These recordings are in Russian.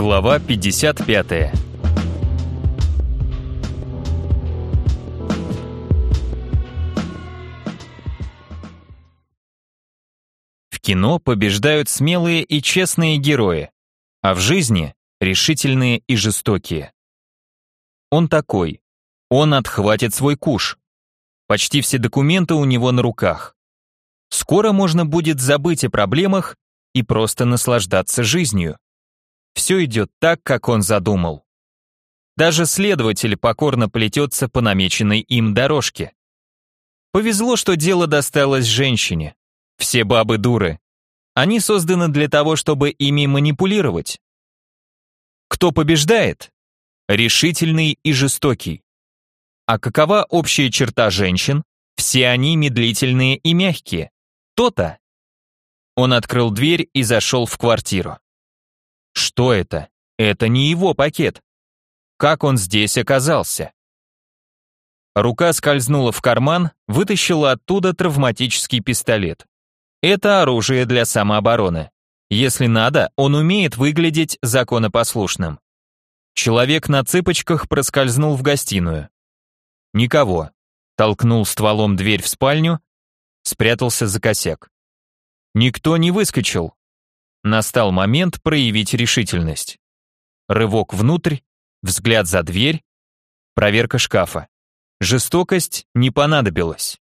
Глава 55. В кино побеждают смелые и честные герои, а в жизни решительные и жестокие. Он такой. Он отхватит свой куш. Почти все документы у него на руках. Скоро можно будет забыть о проблемах и просто наслаждаться жизнью. Все идет так, как он задумал. Даже следователь покорно плетется по намеченной им дорожке. Повезло, что дело досталось женщине. Все бабы дуры. Они созданы для того, чтобы ими манипулировать. Кто побеждает? Решительный и жестокий. А какова общая черта женщин? Все они медлительные и мягкие. То-то. Он открыл дверь и зашел в квартиру. Что это? Это не его пакет. Как он здесь оказался? Рука скользнула в карман, вытащила оттуда травматический пистолет. Это оружие для самообороны. Если надо, он умеет выглядеть законопослушным. Человек на цыпочках проскользнул в гостиную. Никого. Толкнул стволом дверь в спальню, спрятался за косяк. Никто не выскочил, Настал момент проявить решительность. Рывок внутрь, взгляд за дверь, проверка шкафа. Жестокость не понадобилась.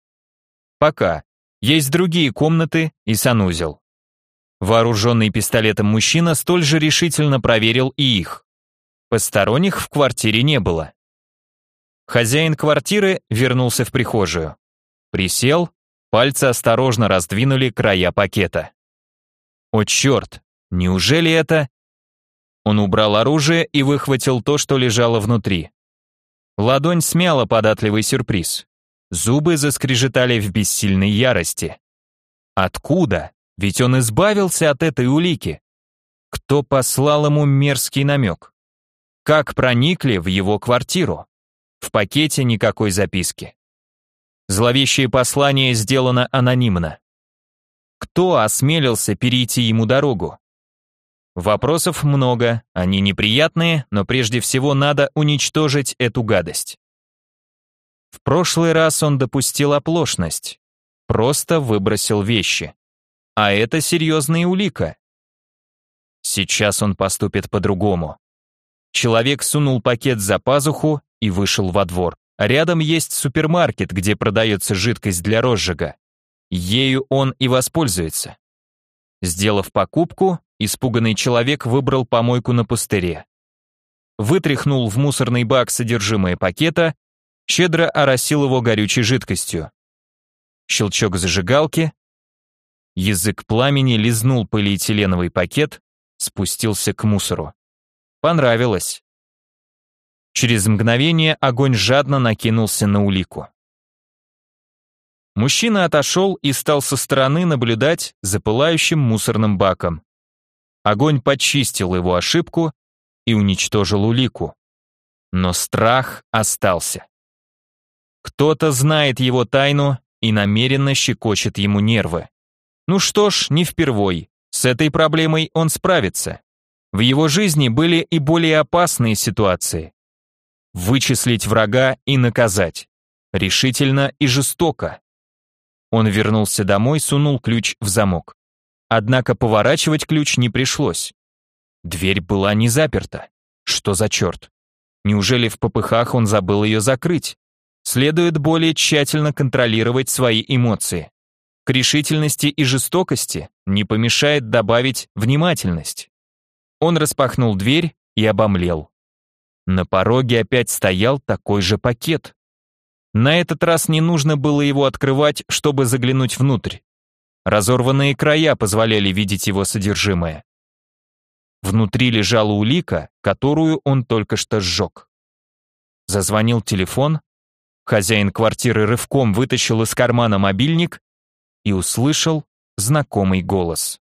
Пока. Есть другие комнаты и санузел. Вооруженный пистолетом мужчина столь же решительно проверил и их. Посторонних в квартире не было. Хозяин квартиры вернулся в прихожую. Присел, пальцы осторожно раздвинули края пакета. О черт, неужели это... Он убрал оружие и выхватил то, что лежало внутри. Ладонь смяла податливый сюрприз. Зубы заскрежетали в бессильной ярости. Откуда? Ведь он избавился от этой улики. Кто послал ему мерзкий намек? Как проникли в его квартиру? В пакете никакой записки. Зловещее послание сделано анонимно. Кто осмелился перейти ему дорогу? Вопросов много, они неприятные, но прежде всего надо уничтожить эту гадость. В прошлый раз он допустил оплошность. Просто выбросил вещи. А это серьезная улика. Сейчас он поступит по-другому. Человек сунул пакет за пазуху и вышел во двор. Рядом есть супермаркет, где продается жидкость для розжига. Ею он и воспользуется. Сделав покупку, испуганный человек выбрал помойку на пустыре. Вытряхнул в мусорный бак содержимое пакета, щедро оросил его горючей жидкостью. Щелчок зажигалки. Язык пламени лизнул полиэтиленовый пакет, спустился к мусору. Понравилось. Через мгновение огонь жадно накинулся на улику. Мужчина отошел и стал со стороны наблюдать за пылающим мусорным баком. Огонь почистил его ошибку и уничтожил улику. Но страх остался. Кто-то знает его тайну и намеренно щекочет ему нервы. Ну что ж, не впервой. С этой проблемой он справится. В его жизни были и более опасные ситуации. Вычислить врага и наказать. Решительно и жестоко. Он вернулся домой, сунул ключ в замок. Однако поворачивать ключ не пришлось. Дверь была не заперта. Что за черт? Неужели в попыхах он забыл ее закрыть? Следует более тщательно контролировать свои эмоции. К решительности и жестокости не помешает добавить внимательность. Он распахнул дверь и обомлел. На пороге опять стоял такой же пакет. На этот раз не нужно было его открывать, чтобы заглянуть внутрь. Разорванные края позволяли видеть его содержимое. Внутри лежала улика, которую он только что сжег. Зазвонил телефон, хозяин квартиры рывком вытащил из кармана мобильник и услышал знакомый голос.